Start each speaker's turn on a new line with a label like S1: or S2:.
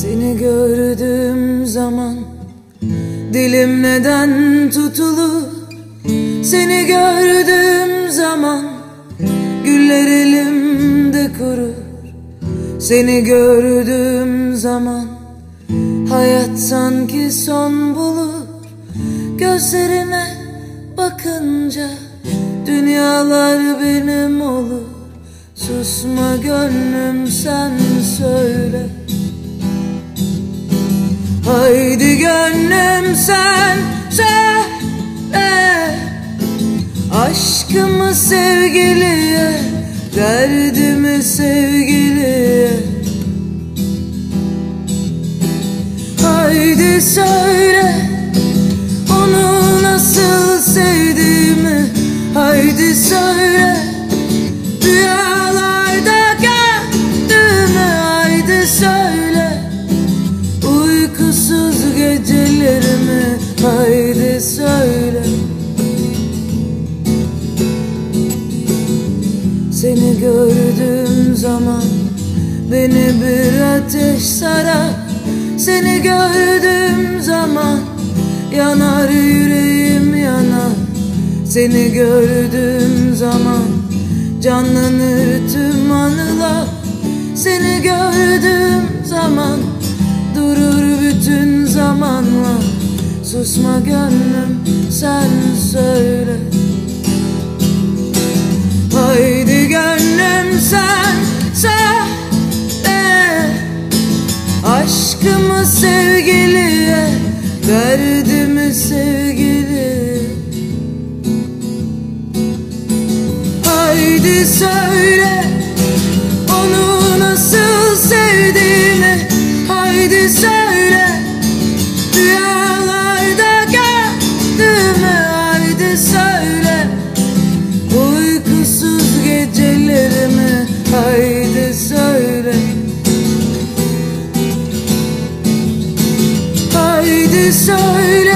S1: Seni gördüğüm zaman Dilim neden tutulur? Seni gördüğüm zaman Güller elimde kurur. Seni gördüğüm zaman Hayat sanki son bulur. Gözlerine bakınca Dünyalar benim olur. Susma gönlüm sen söyle Haydi gönlüm sen söyle. Aşkımı sevgiliye Derdimi sevgiliye. Haydi söyle gecelerimi Haydi söyle. Seni gördüğüm zaman Beni bir ateş sarar Seni gördüğüm zaman Yanar yüreğim yanar. Seni gördüğüm zaman Canlanır tüm anılar. Seni gördüğüm zaman Durur bütün zamanlar Susma gönlüm sen söyle. Haydi gönlüm sen söyle. Aşkımı sevgiliye Derdimi sevgiliye. Haydi söyle Onu nasıl sevdiğini Haydi söyle. Haydi söyle